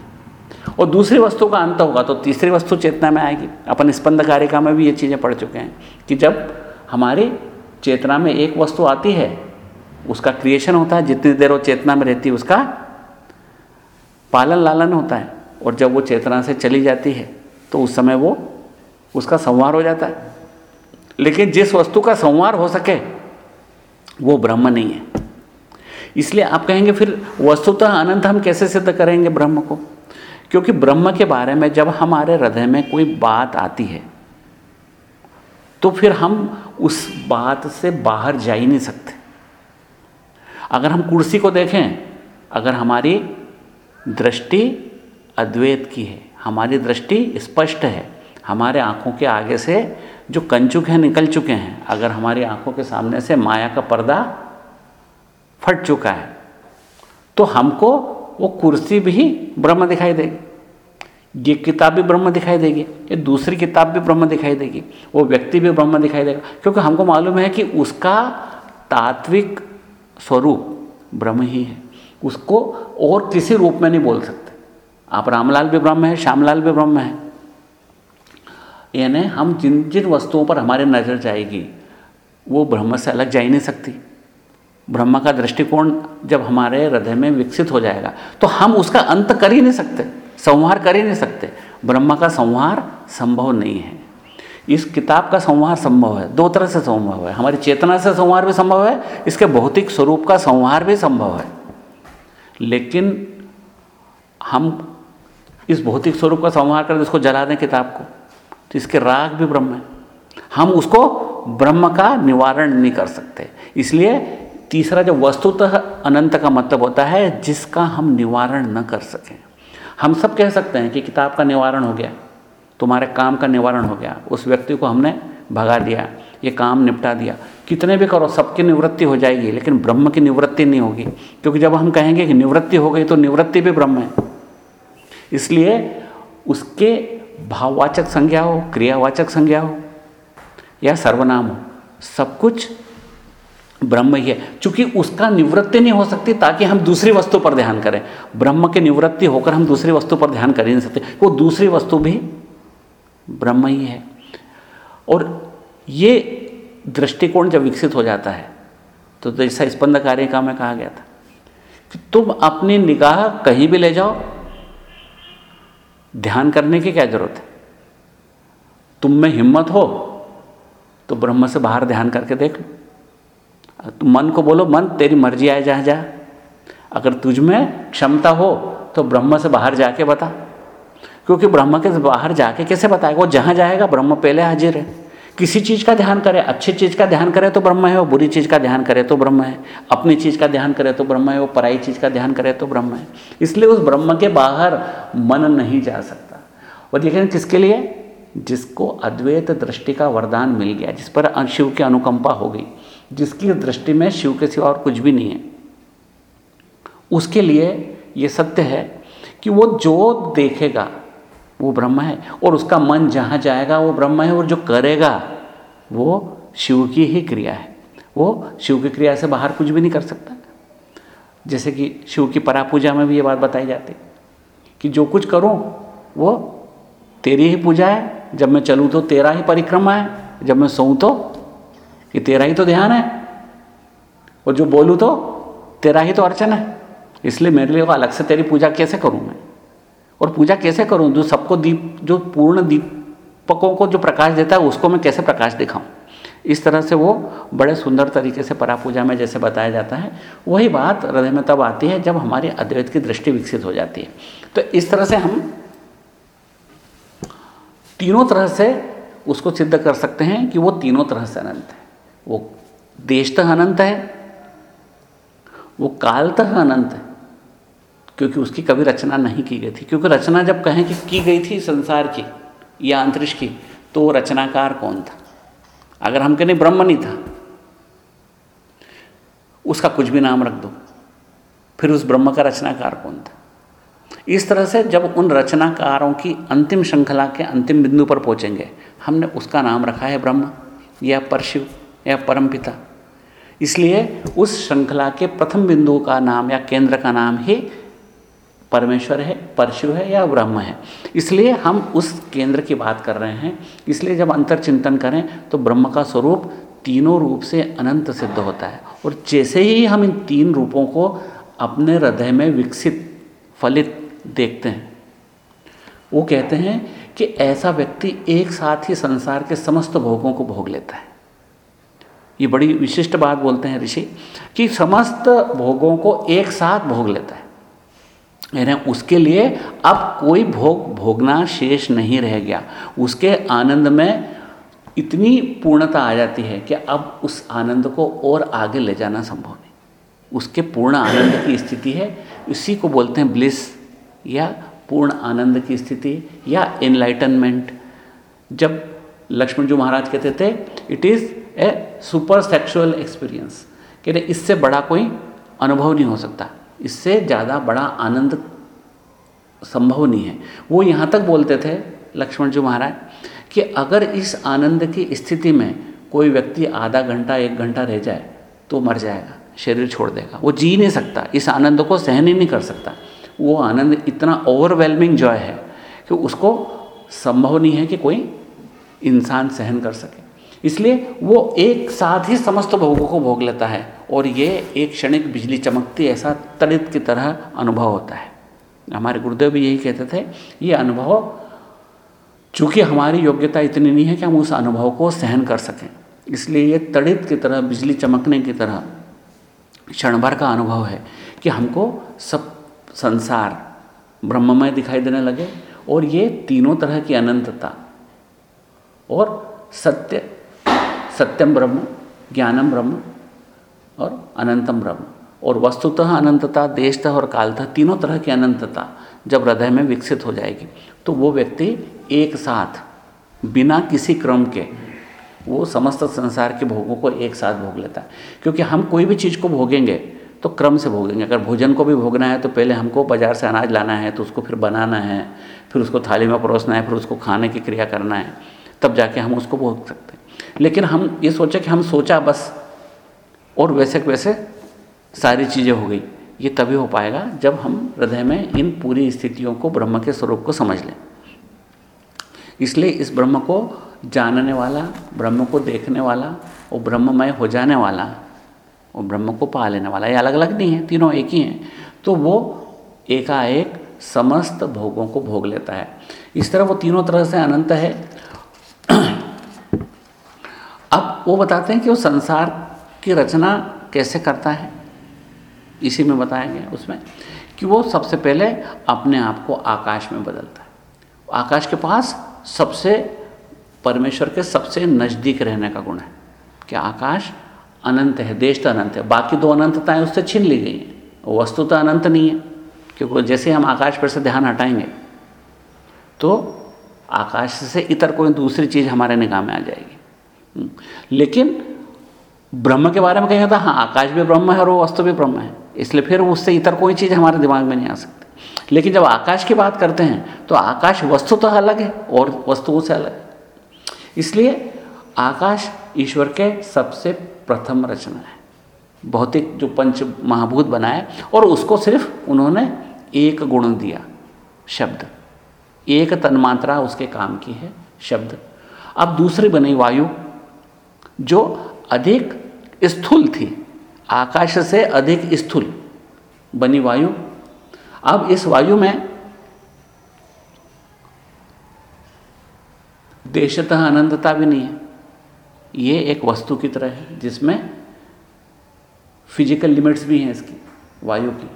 और दूसरी वस्तु का अंत होगा तो तीसरी वस्तु चेतना में आएगी। अपन स्पंद कारिका में भी ये चीज़ें पढ़ चुके हैं कि जब हमारी चेतना में एक वस्तु आती है, उसका क्रिएशन होता है, जितनी देर वो चेतना में रहती है, उसका पालन लालन होता है। और जब वो चेतना से चली जाती है तो उस समय वो, उसका संवार हो जाता है। लेकिन जिस वस्तु का संवार हो सके, वो ब्रह्म नहीं है। इसलिए आप कहेंगे, फिर वस्तुतः अनंत हम कैसे सिद्ध करेंगे ब्रह्म को? क्योंकि ब्रह्म के बारे में जब हमारे हृदय में कोई बात आती है तो फिर हम उस बात से बाहर जा ही नहीं सकते। अगर हम कुर्सी को देखें, अगर हमारी दृष्टि अद्वैत की है, हमारी दृष्टि स्पष्ट है, हमारे आँखों के आगे से जो कंचुक हैं निकल चुके हैं, अगर हमारी आँखों के सामने से माया का पर्दा फट चुका है तो हमको वो कुर्सी भी ब्रह्म दिखाई देगी। ये किताब भी ब्रह्म दिखाई देगी, ये दूसरी किताब भी ब्रह्म दिखाई देगी, वो व्यक्ति भी ब्रह्म दिखाई देगा। क्योंकि हमको मालूम है कि उसका तात्विक स्वरूप ब्रह्म ही है। उसको और किसी रूप में नहीं बोल सकते। आप रामलाल भी ब्रह्म है, श्यामलाल भी ब्रह्म है। यानी हम जिन जिन वस्तुओं पर हमारी नज़र जाएगी, वो ब्रह्म से अलग जा ही नहीं सकती। ब्रह्म का दृष्टिकोण जब हमारे हृदय में विकसित हो जाएगा तो हम उसका अंत कर ही नहीं सकते। संहार कर ही नहीं सकते। ब्रह्म का संहार संभव नहीं है। इस किताब का संहार संभव है। दो तरह से संभव है। हमारी चेतना से संहार भी संभव है, इसके भौतिक स्वरूप का संहार भी संभव है। लेकिन हम इस भौतिक स्वरूप का संहार कर इसको जला दें किताब को तो इसके राग भी ब्रह्म है। हम उसको ब्रह्म का निवारण नहीं कर सकते। इसलिए तीसरा जो वस्तुतः अनंत का मतलब होता है, जिसका हम निवारण न कर सकें। हम सब कह सकते हैं कि किताब का निवारण हो गया, तुम्हारे काम का निवारण हो गया, उस व्यक्ति को हमने भगा दिया, ये काम निपटा दिया। कितने भी करो, सबकी निवृत्ति हो जाएगी, लेकिन ब्रह्म की निवृत्ति नहीं होगी, क्योंकि जब हम कहेंगे कि निवृत्ति हो गई तो निवृत्ति भी ब्रह्म है। इसलिए उसके भाववाचक संज्ञा हो, क्रियावाचक संज्ञा हो, या सर्वनाम हो, सब कुछ ब्रह्म ही है। चूँकि उसका निवृत्ति नहीं हो सकती ताकि हम दूसरी वस्तु पर ध्यान करें। ब्रह्म की निवृत्ति होकर हम दूसरी वस्तु पर ध्यान कर ही नहीं सकते। वो दूसरी वस्तु भी ब्रह्म ही है। और ये दृष्टिकोण जब विकसित हो जाता है तो जैसा स्पंद कार्य का में कहा गया था कि तुम अपनी निगाह कहीं भी ले जाओ, ध्यान करने की क्या ज़रूरत है? तुम में हिम्मत हो तो ब्रह्म से बाहर ध्यान करके देख लो। तुम मन को बोलो, मन, तेरी मर्ज़ी आए जहाँ जा। अगर तुझ में क्षमता हो तो ब्रह्म से बाहर जाके बता। क्योंकि ब्रह्म के बाहर जाके कैसे बताएगा? वो जहाँ जाएगा, ब्रह्म पहले हाजिर है। किसी चीज़ का ध्यान करे, अच्छी चीज़ का ध्यान करे तो ब्रह्म है, वो बुरी चीज़ का ध्यान करे तो ब्रह्म है। अपनी चीज़ का ध्यान करे तो ब्रह्म है, वो पराई चीज़ का ध्यान करे तो ब्रह्म है। इसलिए उस ब्रह्म के बाहर मन नहीं जा सकता। और देखें किसके लिए? जिसको अद्वैत दृष्टि का वरदान मिल गया, जिस पर शिव की अनुकंपा हो गई। जिसकी दृष्टि में शिव के सिवा और कुछ भी नहीं है। उसके लिए ये सत्य है कि वो जो देखेगा, वो ब्रह्म है और उसका मन जहाँ जाएगा, वो ब्रह्म है और जो करेगा, वो शिव की ही क्रिया है। वो शिव की क्रिया से बाहर कुछ भी नहीं कर सकता। जैसे कि शिव की परा पूजा में भी ये बात बताई जाती कि जो कुछ करूँ, वो तेरी ही पूजा है। जब मैं चलूँ तो तेरा ही परिक्रमा है। जब मैं सोऊँ तो ये तेरा ही तो ध्यान है। और जो बोलूँ तो तेरा ही तो अर्चन है। इसलिए मेरे लिए वो अलग से तेरी पूजा कैसे करूँ मैं? और पूजा कैसे करूँ? जो सबको दीप, जो पूर्ण दीपकों को जो प्रकाश देता है, उसको मैं कैसे प्रकाश दिखाऊँ? इस तरह से वो बड़े सुंदर तरीके से परा पूजा में जैसे बताया जाता है, वही बात हृदय में तब आती है जब हमारी अद्वैत की दृष्टि विकसित हो जाती है। तो इस तरह से हम तीनों तरह से उसको सिद्ध कर सकते हैं कि वो तीनों तरह से अनंत है। वो देशतः अनंत है, वो कालतः अनंत है, क्योंकि उसकी कभी रचना नहीं की गई थी। क्योंकि रचना जब कहें कि की गई थी संसार की या अंतरिक्ष की तो वो रचनाकार कौन था? अगर हम कहें ब्रह्म नहीं था, उसका कुछ भी नाम रख दो, फिर उस ब्रह्म का रचनाकार कौन था? इस तरह से जब उन रचनाकारों की अंतिम श्रृंखला के अंतिम बिंदु पर पहुँचेंगे, हमने उसका नाम रखा है ब्रह्म या परशिव। या परमपिता इसलिए उस श्रृंखला के प्रथम बिंदु का नाम या केंद्र का नाम ही परमेश्वर है परशु है या ब्रह्म है। इसलिए हम उस केंद्र की बात कर रहे हैं। इसलिए जब अंतर चिंतन करें तो ब्रह्म का स्वरूप तीनों रूप से अनंत सिद्ध होता है। और जैसे ही हम इन तीन रूपों को अपने हृदय में विकसित, फलित देखते हैं, वो कहते हैं कि ऐसा व्यक्ति एक साथ ही संसार के समस्त भोगों को भोग लेता है। ये बड़ी विशिष्ट बात बोलते हैं ऋषि, कि समस्त भोगों को एक साथ भोग लेता है। यानी उसके लिए अब कोई भोग भोगना शेष नहीं रह गया। उसके आनंद में इतनी पूर्णता आ जाती है कि अब उस आनंद को और आगे ले जाना संभव नहीं। उसके पूर्ण आनंद की स्थिति है, इसी को बोलते हैं ब्लिस, या पूर्ण आनंद की स्थिति, या इनलाइटनमेंट जब लक्ष्मण जी महाराज कहते थे it is a super sexual experience कहते इससे बड़ा कोई अनुभव नहीं हो सकता। इससे ज़्यादा बड़ा आनंद संभव नहीं है। वो यहाँ तक बोलते थे लक्ष्मण जी महाराज, कि अगर इस आनंद की स्थिति में कोई व्यक्ति आधा घंटा, एक घंटा रह जाए तो मर जाएगा, शरीर छोड़ देगा। वो जी नहीं सकता, इस आनंद को सहन ही नहीं कर सकता। वो आनंद इतना ओवरवेलमिंग जॉय है कि उसको संभव नहीं है कि कोई इंसान सहन कर सके। इसलिए वो एक साथ ही समस्त भोगों को भोग लेता है और ये एक क्षणिक बिजली चमकती ऐसा तड़ित की तरह अनुभव होता है। हमारे गुरुदेव भी यही कहते थे, ये अनुभव, चूँकि हमारी योग्यता इतनी नहीं है कि हम उस अनुभव को सहन कर सकें, इसलिए ये तड़ित की तरह, बिजली चमकने की तरह क्षण भर का अनुभव है कि हमको सब संसार ब्रह्ममय दिखाई देने लगे और ये तीनों तरह की अनंतता और सत्य सत्यम ब्रह्म ज्ञानम ब्रह्म और अनंतम ब्रह्म। और वस्तुतः अनंतता, देशतः और कालतः तीनों तरह की अनंतता जब हृदय में विकसित हो जाएगी तो वो व्यक्ति एक साथ, बिना किसी क्रम के, वो समस्त संसार के भोगों को एक साथ भोग लेता है। क्योंकि हम कोई भी चीज़ को भोगेंगे तो क्रम से भोगेंगे। अगर भोजन को भी भोगना है तो पहले हमको बाज़ार से अनाज लाना है तो उसको फिर बनाना है, फिर उसको थाली में परोसना है, फिर उसको खाने की क्रिया करना है, तब जाके हम उसको भोग सकते हैं। लेकिन हम ये सोचे कि हम सोचा बस, और वैसे वैसे सारी चीज़ें हो गई। ये तभी हो पाएगा जब हम हृदय में इन पूरी स्थितियों को, ब्रह्म के स्वरूप को समझ लें। इसलिए इस ब्रह्म को जानने वाला, ब्रह्म को देखने वाला, और ब्रह्ममय हो जाने वाला, और ब्रह्म को पा लेने वाला, ये अलग अलग नहीं है, तीनों एक ही हैं तो वो एकाएक समस्त भोगों को भोग लेता है। इस तरह वो तीनों तरह से अनंत है। अब वो बताते हैं कि वो संसार की रचना कैसे करता है। इसी में बताया गया उसमें कि वो सबसे पहले अपने आप को आकाश में बदलता है। आकाश के पास सबसे परमेश्वर के सबसे नज़दीक रहने का गुण है कि आकाश अनंत है, देश तो अनंत है, बाकी दो अनंतताएँ उससे छीन ली गई हैं। वस्तु तो अनंत नहीं है, क्योंकि जैसे हम आकाश पर से ध्यान हटाएँगे तो आकाश से इतर कोई दूसरी चीज़ हमारे निगाह में आ जाएगी। लेकिन ब्रह्म के बारे में कहेंगे तो हाँ आकाश भी ब्रह्म है और वो वस्तु भी ब्रह्म है। इसलिए फिर उससे इतर कोई चीज़ हमारे दिमाग में नहीं आ सकती। लेकिन जब आकाश की बात करते हैं तो आकाश वस्तु तो अलग है और वस्तुओं से अलग है। इसलिए आकाश ईश्वर के सबसे प्रथम रचना है। भौतिक जो पंच महाभूत बनाए और उसको सिर्फ़ उन्होंने एक गुण दिया, शब्द। एक तन्मात्रा उसके काम की है, शब्द। अब दूसरी बनी वायु जो अधिक स्थूल थी, आकाश से अधिक स्थूल बनी वायु। अब इस वायु में देशतः अनंतता भी नहीं है। ये एक वस्तु की तरह है, जिसमें फ़िज़िकल लिमिट्स भी हैं इसकी, वायु की।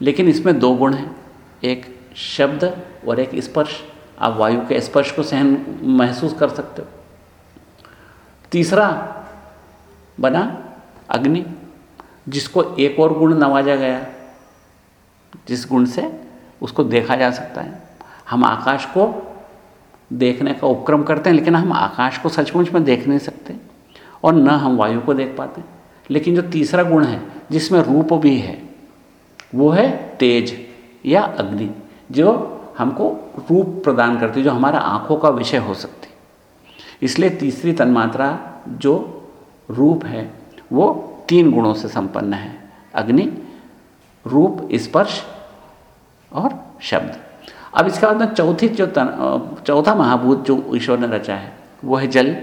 लेकिन इसमें दो गुण हैं, एक शब्द और एक स्पर्श। आप वायु के स्पर्श को सहन महसूस कर सकते हो। तीसरा बना अग्नि, जिसको एक और गुण नवाजा गया। जिस गुण से उसको देखा जा सकता है। हम आकाश को देखने का उपक्रम करते हैं, लेकिन हम आकाश को सचमुच में देख नहीं सकते और न हम वायु को देख पाते। लेकिन जो तीसरा गुण है, जिसमें रूप भी है, वो है तेज या अग्नि, जो हमको रूप प्रदान करती है, जो हमारा आँखों का विषय हो सकती। इसलिए तीसरी तन्मात्रा जो रूप है, वो तीन गुणों से संपन्न है। अग्नि, रूप, स्पर्श और शब्द। अब इसके बाद में चौथी जो चौथा महाभूत जो ईश्वर ने रचा है, वो है जल,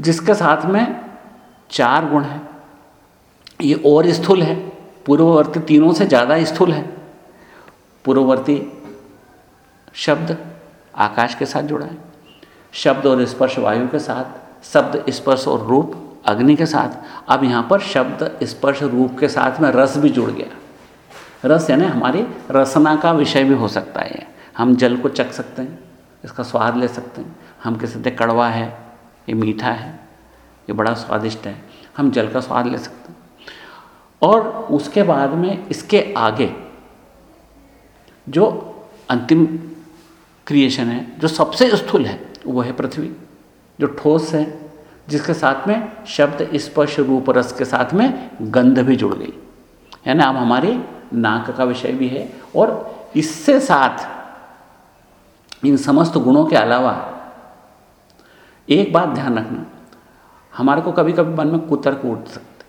जिसके साथ में चार गुण हैं। ये और स्थूल है, पूर्ववर्ती तीनों से ज़्यादा स्थूल है। पूर्ववर्ती शब्द आकाश के साथ जुड़ा है शब्द और स्पर्श वायु के साथ, शब्द, स्पर्श और रूप अग्नि के साथ। अब यहाँ पर शब्द, स्पर्श, रूप के साथ में रस भी जुड़ गया। रस यानी हमारी रसना का विषय भी हो सकता है। हम जल को चख सकते हैं, इसका स्वाद ले सकते हैं। हम कह सकते कड़वा है, ये मीठा है, ये बड़ा स्वादिष्ट है, हम जल का स्वाद ले सकते हैं। और उसके बाद में इसके आगे जो अंतिम क्रिएशन है, जो सबसे स्थूल है वो है पृथ्वी, जो ठोस है, जिसके साथ में शब्द स्पर्श रूप रस के साथ में गंध भी जुड़ गई। है ना? अब हमारे नाक का विषय भी है और इससे साथ इन समस्त गुणों के अलावा एक बात ध्यान रखना, हमारे को कभी कभी मन में कुतर्क उठ सकते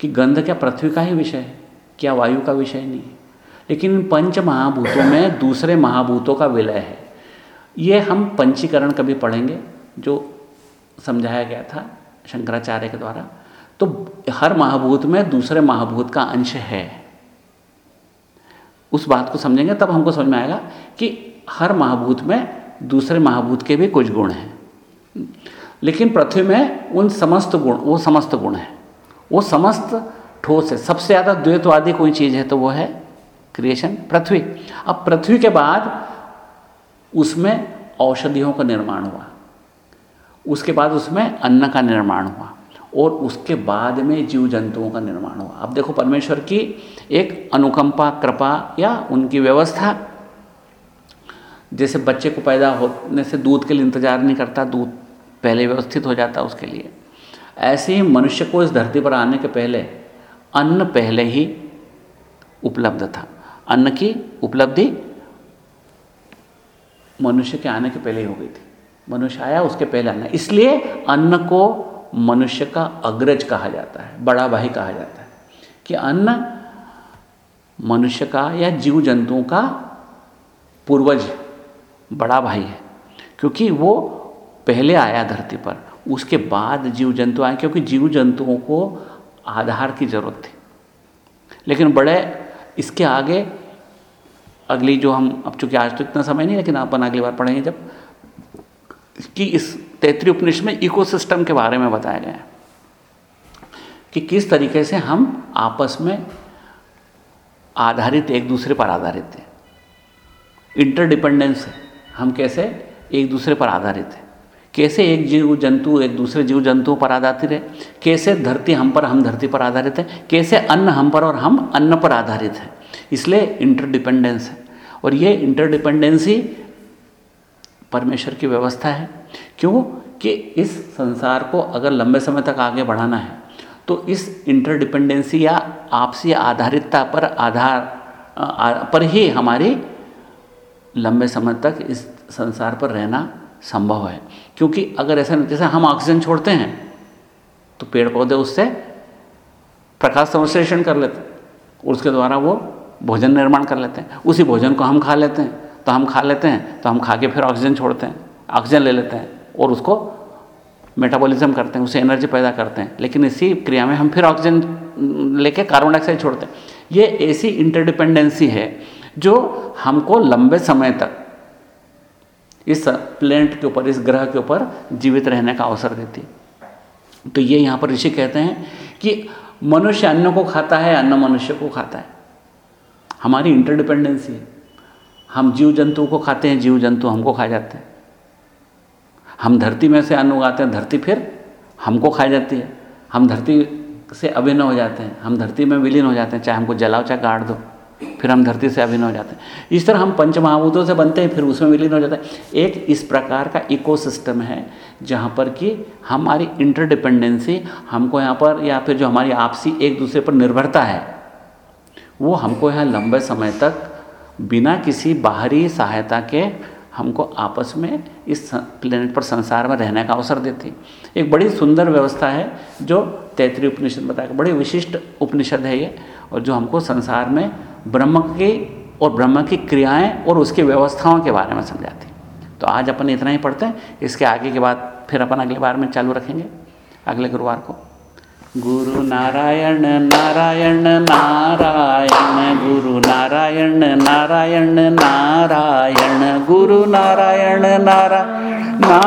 कि गंध क्या पृथ्वी का ही विषय है, क्या वायु का विषय नहीं है। लेकिन पंच महाभूतों में दूसरे महाभूतों का विलय है। ये हम पंचीकरण कभी पढ़ेंगे, जो समझाया गया था शंकराचार्य के द्वारा। तो हर महाभूत में दूसरे महाभूत का अंश है। उस बात को समझेंगे, तब हमको समझ में आएगा कि हर महाभूत में दूसरे महाभूत के भी कुछ गुण हैं। लेकिन पृथ्वी में उन समस्त गुण, वो समस्त गुण है। वो समस्त ठोस है। सबसे ज़्यादा द्वैतवादी कोई चीज़ है तो वो है क्रिएशन पृथ्वी। अब पृथ्वी के बाद उसमें औषधियों का निर्माण हुआ। उसके बाद उसमें अन्न का निर्माण हुआ और उसके बाद में जीव जंतुओं का निर्माण हुआ। अब देखो परमेश्वर की एक अनुकंपा, कृपा या उनकी व्यवस्था। जैसे बच्चे को पैदा होने से दूध के लिए इंतज़ार नहीं करता, दूध पहले व्यवस्थित हो जाता उसके लिए। ऐसे ही मनुष्य को इस धरती पर आने के पहले अन्न पहले ही उपलब्ध था। अन्न की उपलब्धि मनुष्य के आने के पहले ही हो गई थी। मनुष्य आया, उसके पहले आना। इसलिए अन्न को मनुष्य का अग्रज कहा जाता है, बड़ा भाई कहा जाता है कि अन्न मनुष्य का या जीव जंतुओं का पूर्वज बड़ा भाई है। क्योंकि वो पहले आया धरती पर, उसके बाद जीव जंतु आए, क्योंकि जीव जंतुओं को आधार की ज़रूरत थी। लेकिन बड़े, इसके आगे अगली जो हम, अब चूँकि आज तो इतना समय नहीं, लेकिन अपन अगली बार पढ़ेंगे जब, कि इस तैतृ उपनिषद में इकोसिस्टम के बारे में बताया गया है, कि किस तरीके से हम आपस में आधारित, एक दूसरे पर आधारित हैं। इंटरडिपेंडेंस है। हम कैसे एक दूसरे पर आधारित हैं। कैसे एक जीव जंतु, एक दूसरे जीव जंतुओं पर आधारित है। कैसे धरती हम पर, हम धरती पर आधारित है। कैसे अन्न हम पर और हम अन्न पर आधारित है। इसलिए इंटरडिपेंडेंस है। और ये इंटरडिपेंडेंसी परमेश्वर की व्यवस्था है। क्यों? कि इस संसार को अगर लंबे समय तक आगे बढ़ाना है तो इस इंटरडिपेंडेंसी या आपसी आधारितता पर आधार पर ही हमारी लंबे समय तक इस संसार पर रहना संभव है। क्योंकि अगर ऐसा नहीं जैसे हम ऑक्सीजन छोड़ते हैं तो पेड़ पौधे उससे प्रकाश संश्लेषण कर लेते उसके द्वारा वो भोजन निर्माण कर लेते हैं। उसी भोजन को हम खा लेते हैं। तो हम खा लेते हैं तो हम खा के फिर ऑक्सीजन छोड़ते हैं। ऑक्सीजन ले लेते हैं और उसको मेटाबॉलिज्म करते हैं, उसे एनर्जी पैदा करते हैं। लेकिन इसी क्रिया में हम फिर ऑक्सीजन लेके कार्बन डाइऑक्साइड छोड़ते हैं। ये ऐसी इंटरडिपेंडेंसी है जो हमको लंबे समय तक इस प्लेनेट के ऊपर, इस ग्रह के ऊपर जीवित रहने का अवसर देती है। तो ये यहाँ पर ऋषि कहते हैं कि मनुष्य अन्न को खाता है अन्न मनुष्य को खाता है। हमारी इंटरडिपेंडेंसी है। हम जीव जंतु को खाते हैं जीव जंतु हमको खा जाते हैं। हम धरती में से अन्न उगाते हैं, धरती फिर हमको खा जाती है। हम धरती से अभिन्न हो जाते हैं, हम धरती में विलीन हो जाते हैं, चाहे हमको जलाओ, चाहे गाड़ दो, फिर हम धरती से अभिन्न हो जाते हैं। इस तरह हम पंच महाभूतों से बनते हैं, फिर उसमें विलीन हो जाता है। एक इस प्रकार का इकोसिस्टम है, जहाँ पर कि हमारी इंटरडिपेंडेंसी हमको यहाँ पर, या फिर जो हमारी आपसी एक दूसरे पर निर्भरता है वो हमको यहाँ लंबे समय तक बिना किसी बाहरी सहायता के हमको आपस में इस प्लेनेट पर संसार में रहने का अवसर देती। एक बड़ी सुंदर व्यवस्था है जो तैतृय उपनिषद बताया बड़ी विशिष्ट उपनिषद है ये, और जो हमको संसार में ब्रह्म की और ब्रह्म की क्रियाएँ और उसकी व्यवस्थाओं के बारे में समझाती। तो आज अपन इतना ही पढ़ते हैं। इसके आगे के बाद फिर अपन अगले बार में चालू रखेंगे। अगले गुरुवार को। गुरु नारायण नारायण नारायण गुरु नारायण नारायण नारायण गुरु नारायण नारायण